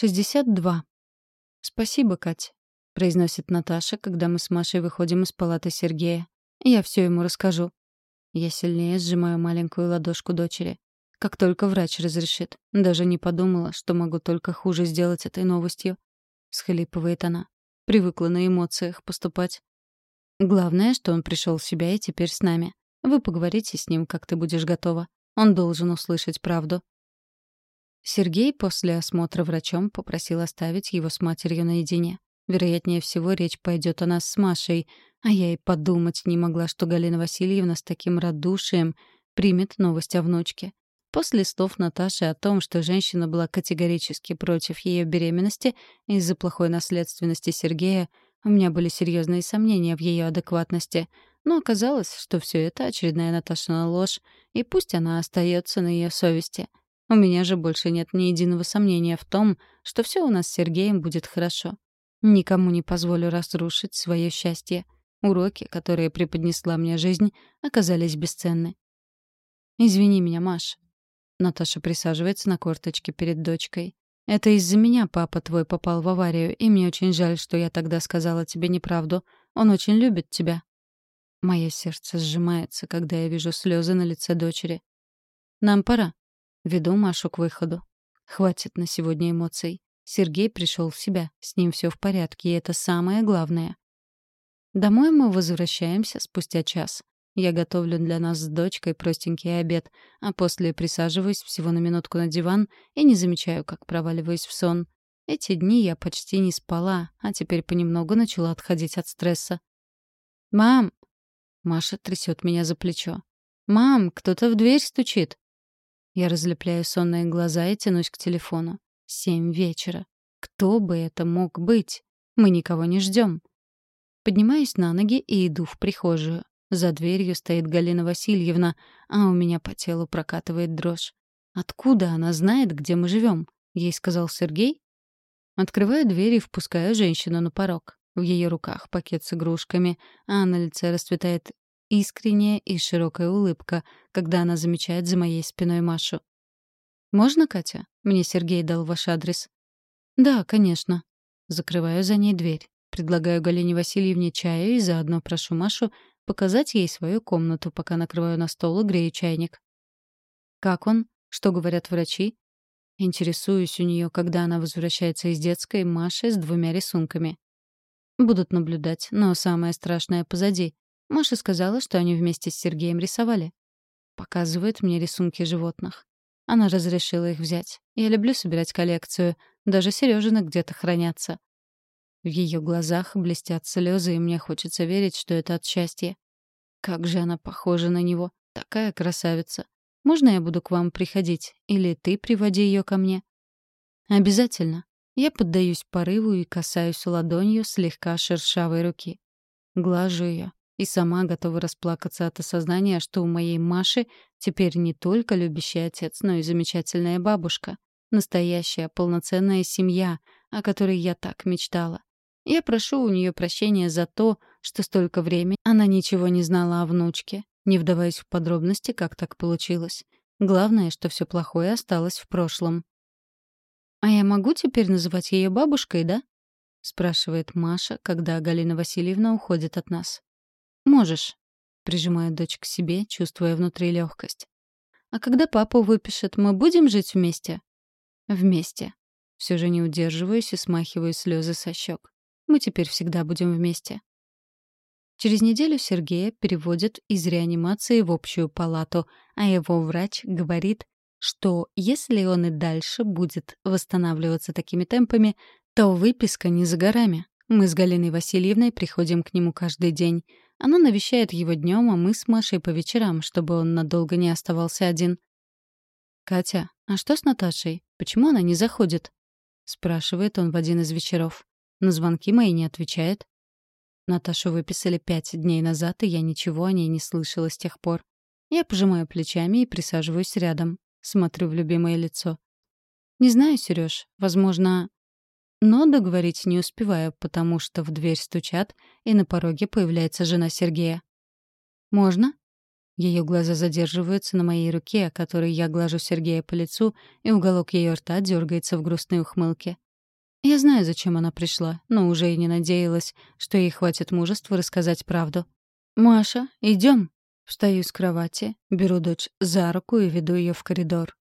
62. «Спасибо, Кать», — произносит Наташа, когда мы с Машей выходим из палаты Сергея. «Я все ему расскажу». Я сильнее сжимаю маленькую ладошку дочери. Как только врач разрешит. Даже не подумала, что могу только хуже сделать этой новостью. Схлипывает она. Привыкла на эмоциях поступать. Главное, что он пришел в себя и теперь с нами. Вы поговорите с ним, как ты будешь готова. Он должен услышать правду. Сергей после осмотра врачом попросил оставить его с матерью наедине. Вероятнее всего, речь пойдет о нас с Машей, а я и подумать не могла, что Галина Васильевна с таким радушием примет новость о внучке. После слов Наташи о том, что женщина была категорически против ее беременности из-за плохой наследственности Сергея, у меня были серьезные сомнения в ее адекватности. Но оказалось, что все это очередная Наташина ложь, и пусть она остается на ее совести — у меня же больше нет ни единого сомнения в том, что все у нас с Сергеем будет хорошо. Никому не позволю разрушить свое счастье. Уроки, которые преподнесла мне жизнь, оказались бесценны. «Извини меня, Маш». Наташа присаживается на корточке перед дочкой. «Это из-за меня папа твой попал в аварию, и мне очень жаль, что я тогда сказала тебе неправду. Он очень любит тебя». Мое сердце сжимается, когда я вижу слезы на лице дочери. «Нам пора», Веду Машу к выходу. Хватит на сегодня эмоций. Сергей пришел в себя, с ним все в порядке, и это самое главное. Домой мы возвращаемся спустя час. Я готовлю для нас с дочкой простенький обед, а после присаживаюсь всего на минутку на диван и не замечаю, как проваливаюсь в сон. Эти дни я почти не спала, а теперь понемногу начала отходить от стресса. «Мам!» Маша трясет меня за плечо. «Мам, кто-то в дверь стучит!» Я разлепляю сонные глаза и тянусь к телефону. Семь вечера. Кто бы это мог быть? Мы никого не ждем. Поднимаюсь на ноги и иду в прихожую. За дверью стоит Галина Васильевна, а у меня по телу прокатывает дрожь. Откуда она знает, где мы живем? Ей сказал Сергей? Открываю дверь и впускаю женщину на порог. В ее руках пакет с игрушками, а на лице расцветает искренняя и широкая улыбка, когда она замечает за моей спиной Машу. «Можно, Катя? Мне Сергей дал ваш адрес». «Да, конечно». Закрываю за ней дверь. Предлагаю Галине Васильевне чаю и заодно прошу Машу показать ей свою комнату, пока накрываю на стол и грею чайник. «Как он? Что говорят врачи?» Интересуюсь у нее, когда она возвращается из детской Маши с двумя рисунками. Будут наблюдать, но самое страшное позади. Маша сказала, что они вместе с Сергеем рисовали. Показывает мне рисунки животных. Она разрешила их взять. Я люблю собирать коллекцию. Даже Сережины где-то хранятся. В ее глазах блестят слезы, и мне хочется верить, что это от счастья. Как же она похожа на него. Такая красавица. Можно я буду к вам приходить? Или ты приводи ее ко мне? Обязательно. Я поддаюсь порыву и касаюсь ладонью слегка шершавой руки. Глажу ее, и сама готова расплакаться от осознания, что у моей Маши теперь не только любящий отец, но и замечательная бабушка. Настоящая полноценная семья, о которой я так мечтала. Я прошу у нее прощения за то, что столько времени она ничего не знала о внучке, не вдаваясь в подробности, как так получилось. Главное, что все плохое осталось в прошлом. «А я могу теперь называть ее бабушкой, да?» — спрашивает Маша, когда Галина Васильевна уходит от нас. «Можешь», — прижимая дочь к себе, чувствуя внутри легкость. «А когда папу выпишет, мы будем жить вместе?» «Вместе». Все же не удерживаюсь и смахиваю слезы со щек. Мы теперь всегда будем вместе. Через неделю Сергея переводят из реанимации в общую палату, а его врач говорит, что если он и дальше будет восстанавливаться такими темпами, то выписка не за горами. Мы с Галиной Васильевной приходим к нему каждый день. Она навещает его днем, а мы с Машей по вечерам, чтобы он надолго не оставался один. «Катя, а что с Наташей? Почему она не заходит?» — спрашивает он в один из вечеров. На звонки мои не отвечает. Наташу выписали пять дней назад, и я ничего о ней не слышала с тех пор. Я пожимаю плечами и присаживаюсь рядом. Смотрю в любимое лицо. «Не знаю, Серёж. Возможно, но договорить не успеваю, потому что в дверь стучат, и на пороге появляется жена Сергея. «Можно?» Ее глаза задерживаются на моей руке, которой я глажу Сергея по лицу, и уголок ее рта дергается в грустной ухмылке. Я знаю, зачем она пришла, но уже и не надеялась, что ей хватит мужества рассказать правду. «Маша, идем. Встаю с кровати, беру дочь за руку и веду ее в коридор.